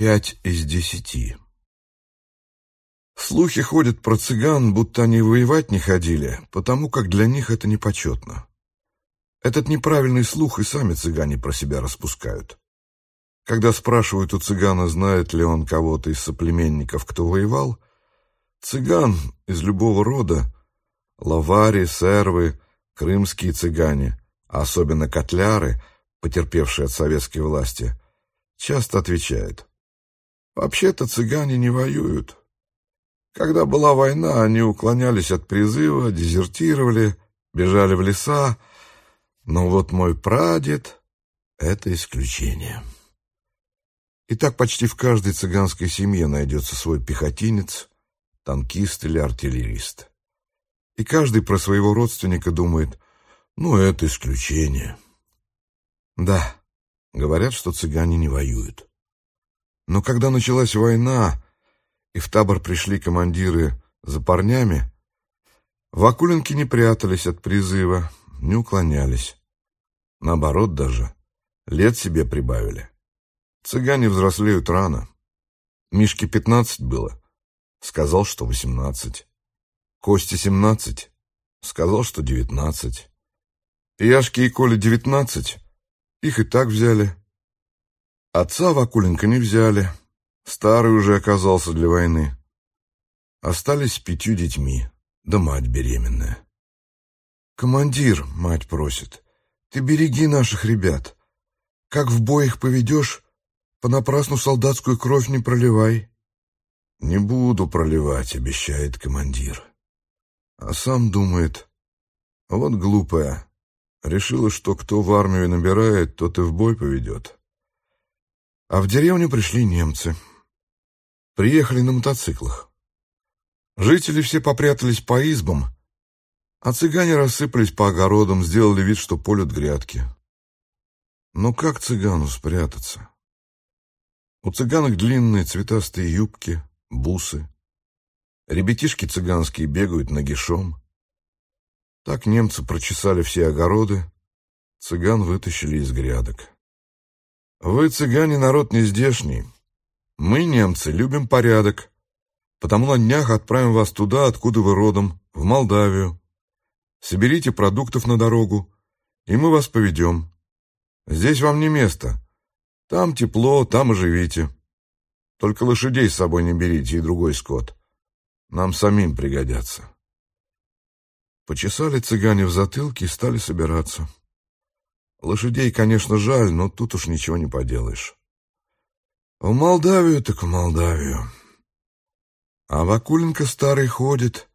Пять из десяти. Слухи ходят про цыган, будто они воевать не ходили, потому как для них это непочетно. Этот неправильный слух и сами цыгане про себя распускают. Когда спрашивают у цыгана, знает ли он кого-то из соплеменников, кто воевал, цыган из любого рода, лавари, сервы, крымские цыгане, а особенно котляры, потерпевшие от советской власти, часто отвечает – Вообще-то цыгане не воюют. Когда была война, они уклонялись от призыва, дезертировали, бежали в леса. Но вот мой прадед — это исключение. И так почти в каждой цыганской семье найдется свой пехотинец, танкист или артиллерист. И каждый про своего родственника думает, ну, это исключение. Да, говорят, что цыгане не воюют. Но когда началась война, и в табор пришли командиры за парнями, вакуленки не прятались от призыва, не уклонялись. Наоборот даже, лет себе прибавили. Цыгане взрослеют рано. Мишке пятнадцать было, сказал, что восемнадцать. Косте семнадцать, сказал, что девятнадцать. Яшке и Коле девятнадцать, их и так взяли. Отца Вакуленко не взяли. Старый уже оказался для войны. Остались с пятью детьми, да мать беременная. «Командир», — мать просит, — «ты береги наших ребят. Как в бой их поведешь, понапрасну солдатскую кровь не проливай». «Не буду проливать», — обещает командир. А сам думает, вот глупая, решила, что кто в армию набирает, тот и в бой поведет. А в деревню пришли немцы. Приехали на мотоциклах. Жители все попрятались по избам, а цыгане рассыпались по огородам, сделали вид, что полют грядки. Но как цыгану спрятаться? У цыганок длинные цветастые юбки, бусы. Ребятишки цыганские бегают нагишом. Так немцы прочесали все огороды, цыган вытащили из грядок. Вы, цыгане, народ не здешний. Мы, немцы, любим порядок. Потому на днях отправим вас туда, откуда вы родом, в Молдавию. Соберите продуктов на дорогу, и мы вас поведем. Здесь вам не место. Там тепло, там и живите. Только лошадей с собой не берите и другой скот. Нам самим пригодятся. Почесали цыгане в затылке и стали собираться. Лошадей, конечно, жаль, но тут уж ничего не поделаешь. В Молдавию так в Молдавию. А Вакуленко старый ходит,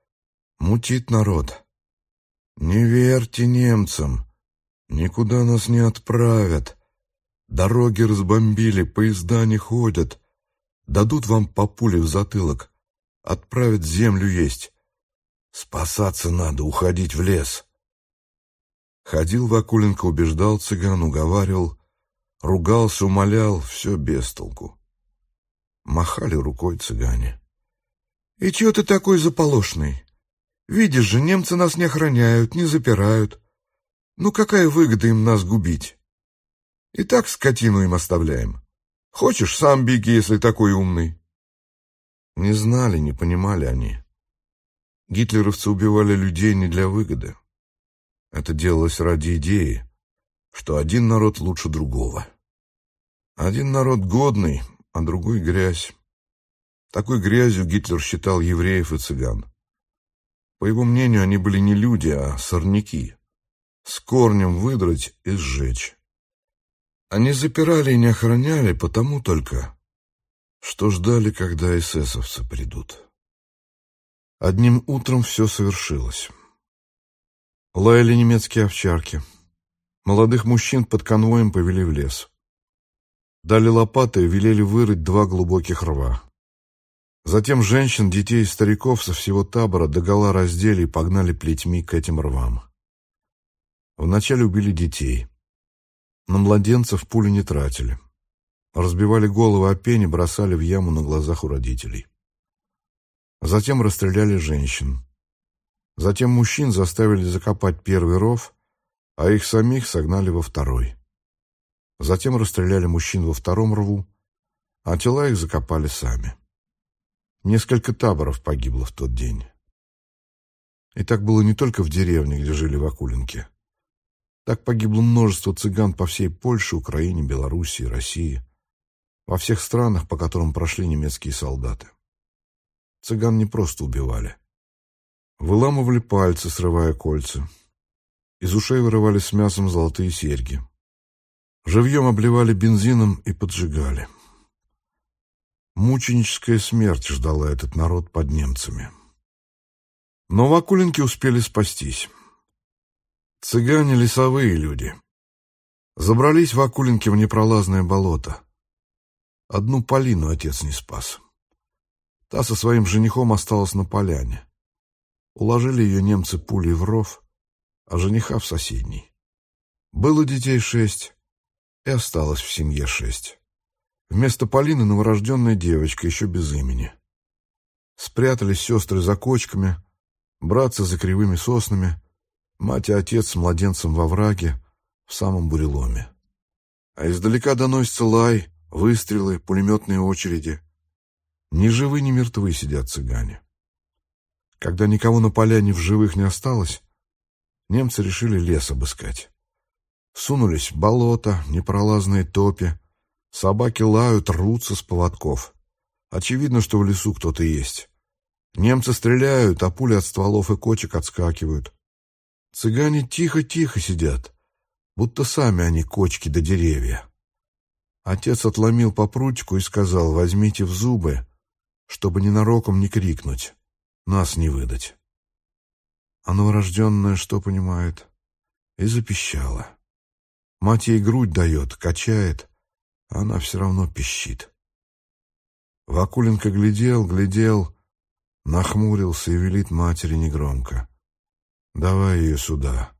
мутит народ. Не верьте немцам, никуда нас не отправят. Дороги разбомбили, поезда не ходят. Дадут вам по пуле в затылок, отправят землю есть. Спасаться надо, уходить в лес. Ходил Вакуленко, убеждал цыган, уговаривал, ругался, умолял, все без толку. Махали рукой цыгане. «И чего ты такой заполошный? Видишь же, немцы нас не охраняют, не запирают. Ну какая выгода им нас губить? И так скотину им оставляем. Хочешь, сам беги, если такой умный». Не знали, не понимали они. Гитлеровцы убивали людей не для выгоды. Это делалось ради идеи, что один народ лучше другого. Один народ годный, а другой грязь. Такой грязью Гитлер считал евреев и цыган. По его мнению, они были не люди, а сорняки. С корнем выдрать и сжечь. Они запирали и не охраняли потому только, что ждали, когда эсэсовцы придут. Одним утром все совершилось. Лаяли немецкие овчарки. Молодых мужчин под конвоем повели в лес. Дали лопаты и велели вырыть два глубоких рва. Затем женщин, детей и стариков со всего табора догола раздели и погнали плетьми к этим рвам. Вначале убили детей. На младенцев пули не тратили. Разбивали головы о и бросали в яму на глазах у родителей. Затем расстреляли женщин. Затем мужчин заставили закопать первый ров, а их самих согнали во второй. Затем расстреляли мужчин во втором рву, а тела их закопали сами. Несколько таборов погибло в тот день. И так было не только в деревне, где жили Вакуленки. Так погибло множество цыган по всей Польше, Украине, Белоруссии, России, во всех странах, по которым прошли немецкие солдаты. Цыган не просто убивали. Выламывали пальцы, срывая кольца. Из ушей вырывали с мясом золотые серьги. Живьем обливали бензином и поджигали. Мученическая смерть ждала этот народ под немцами. Но вакуленки успели спастись. Цыгане — лесовые люди. Забрались вакуленки в непролазное болото. Одну Полину отец не спас. Та со своим женихом осталась на поляне. Уложили ее немцы пулей в ров, а жениха в соседний. Было детей шесть, и осталось в семье шесть. Вместо Полины новорожденная девочка, еще без имени. Спрятались сестры за кочками, братцы за кривыми соснами, мать и отец с младенцем во враге, в самом буреломе. А издалека доносится лай, выстрелы, пулеметные очереди. Ни живы, ни мертвы сидят цыгане. Когда никого на поляне в живых не осталось, немцы решили лес обыскать. Сунулись в болото, непролазные топи. Собаки лают, рвутся с поводков. Очевидно, что в лесу кто-то есть. Немцы стреляют, а пули от стволов и кочек отскакивают. Цыгане тихо-тихо сидят, будто сами они кочки да деревья. Отец отломил по прутику и сказал, возьмите в зубы, чтобы ненароком не крикнуть, нас не выдать. А новорожденная что понимает? И запищала. Мать ей грудь дает, качает, а она все равно пищит. Вакуленко глядел, глядел, нахмурился и велит матери негромко. «Давай ее сюда.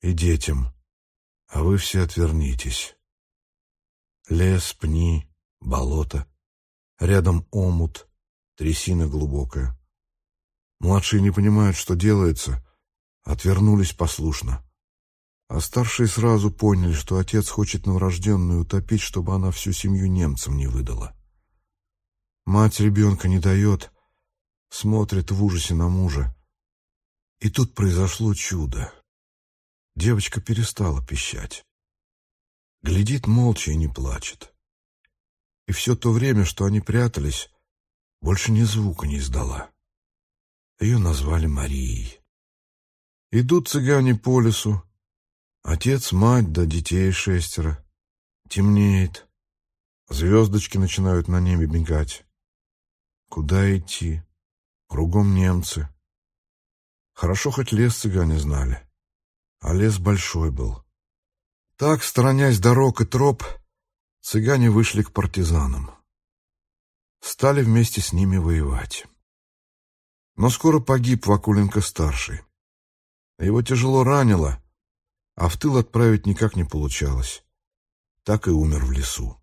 И детям. А вы все отвернитесь». Лес, пни, болото. Рядом омут, трясина глубокая. Младшие не понимают, что делается, отвернулись послушно. А старшие сразу поняли, что отец хочет новорожденную утопить, чтобы она всю семью немцам не выдала. Мать ребенка не дает, смотрит в ужасе на мужа. И тут произошло чудо. Девочка перестала пищать. Глядит молча и не плачет. И все то время, что они прятались, больше ни звука не издала. Ее назвали Марией. Идут цыгане по лесу, Отец, мать, да детей шестеро. Темнеет. Звездочки начинают на небе мигать. Куда идти? Кругом немцы. Хорошо, хоть лес цыгане знали. А лес большой был. Так, сторонясь дорог и троп, цыгане вышли к партизанам. Стали вместе с ними воевать. Но скоро погиб Вакуленко-старший. Его тяжело ранило, а в тыл отправить никак не получалось. Так и умер в лесу.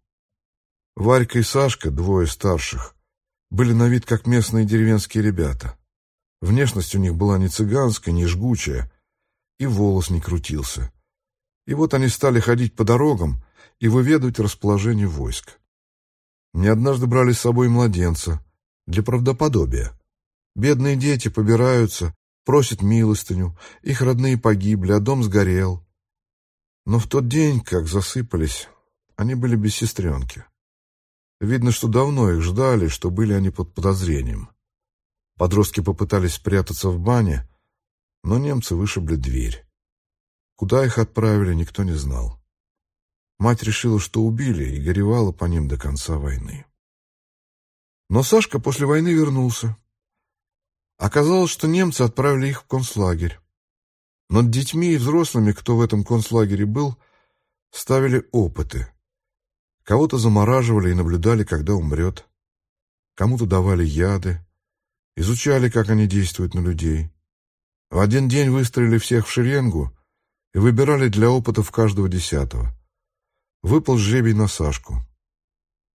Варька и Сашка, двое старших, были на вид как местные деревенские ребята. Внешность у них была не цыганская, не жгучая, и волос не крутился. И вот они стали ходить по дорогам и выведывать расположение войск. Не однажды брали с собой младенца для правдоподобия. Бедные дети побираются, просят милостыню, их родные погибли, а дом сгорел. Но в тот день, как засыпались, они были без сестренки. Видно, что давно их ждали, что были они под подозрением. Подростки попытались спрятаться в бане, но немцы вышибли дверь. Куда их отправили, никто не знал. Мать решила, что убили, и горевала по ним до конца войны. Но Сашка после войны вернулся. Оказалось, что немцы отправили их в концлагерь. Над детьми и взрослыми, кто в этом концлагере был, ставили опыты. Кого-то замораживали и наблюдали, когда умрет. Кому-то давали яды, изучали, как они действуют на людей. В один день выстроили всех в шеренгу и выбирали для опытов каждого десятого. Выпал жребий на Сашку.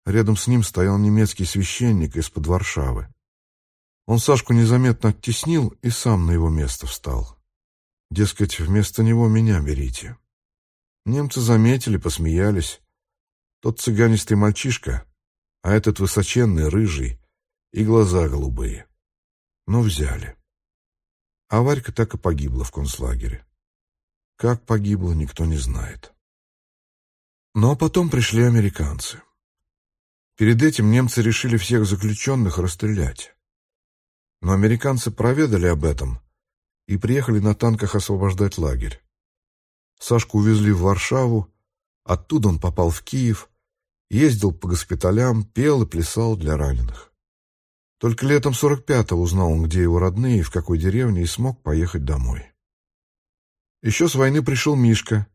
Рядом с ним стоял немецкий священник из-под Варшавы. Он Сашку незаметно оттеснил и сам на его место встал. Дескать, вместо него меня берите. Немцы заметили, посмеялись. Тот цыганистый мальчишка, а этот высоченный, рыжий, и глаза голубые. Но взяли. А Варька так и погибла в концлагере. Как погибла, никто не знает. Но потом пришли американцы. Перед этим немцы решили всех заключенных расстрелять. Но американцы проведали об этом и приехали на танках освобождать лагерь. Сашку увезли в Варшаву, оттуда он попал в Киев, ездил по госпиталям, пел и плясал для раненых. Только летом 45-го узнал он, где его родные и в какой деревне, и смог поехать домой. Еще с войны пришел Мишка,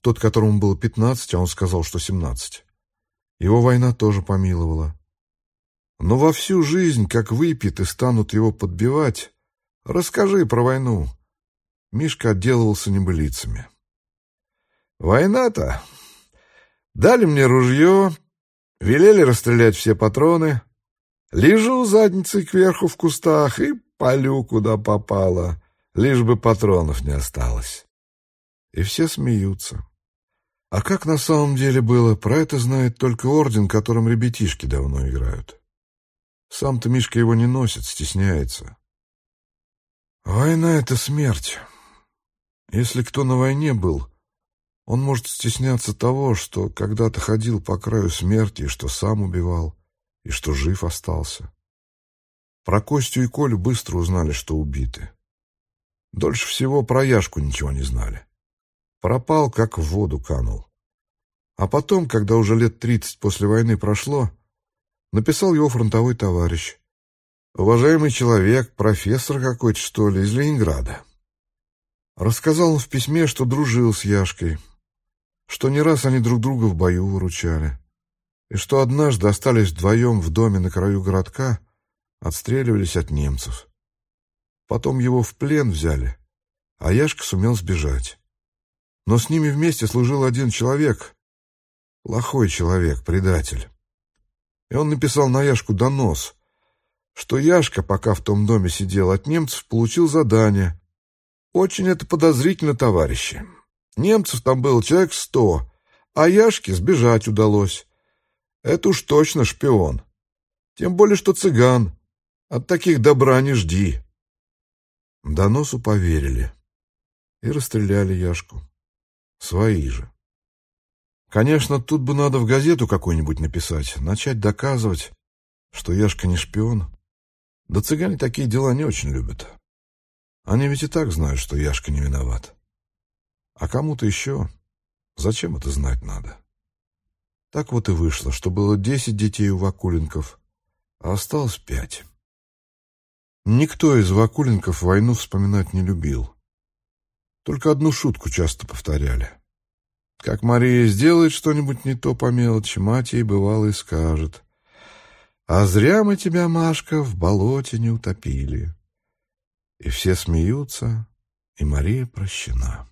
тот, которому было 15, а он сказал, что 17. Его война тоже помиловала. Но во всю жизнь, как выпьет и станут его подбивать, расскажи про войну. Мишка отделывался небылицами. Война-то. Дали мне ружье, велели расстрелять все патроны. Лежу задницей кверху в кустах и полю, куда попало, лишь бы патронов не осталось. И все смеются. А как на самом деле было, про это знает только орден, которым ребятишки давно играют. Сам-то Мишка его не носит, стесняется. Война — это смерть. Если кто на войне был, он может стесняться того, что когда-то ходил по краю смерти, и что сам убивал, и что жив остался. Про Костю и Колю быстро узнали, что убиты. Дольше всего про Яшку ничего не знали. Пропал, как в воду канул. А потом, когда уже лет тридцать после войны прошло, написал его фронтовой товарищ. Уважаемый человек, профессор какой-то, что ли, из Ленинграда. Рассказал он в письме, что дружил с Яшкой, что не раз они друг друга в бою выручали, и что однажды остались вдвоем в доме на краю городка, отстреливались от немцев. Потом его в плен взяли, а Яшка сумел сбежать. Но с ними вместе служил один человек, плохой человек, предатель. И он написал на Яшку донос, что Яшка, пока в том доме сидел от немцев, получил задание. Очень это подозрительно, товарищи. Немцев там было человек сто, а Яшке сбежать удалось. Это уж точно шпион. Тем более, что цыган. От таких добра не жди. Доносу поверили и расстреляли Яшку. Свои же. Конечно, тут бы надо в газету какую-нибудь написать, начать доказывать, что Яшка не шпион. Да цыгане такие дела не очень любят. Они ведь и так знают, что Яшка не виноват. А кому-то еще зачем это знать надо? Так вот и вышло, что было десять детей у Вакуленков, а осталось пять. Никто из Вакуленков войну вспоминать не любил. Только одну шутку часто повторяли. Как Мария сделает что-нибудь не то по мелочи, мать ей бывало и скажет. «А зря мы тебя, Машка, в болоте не утопили». И все смеются, и Мария прощена.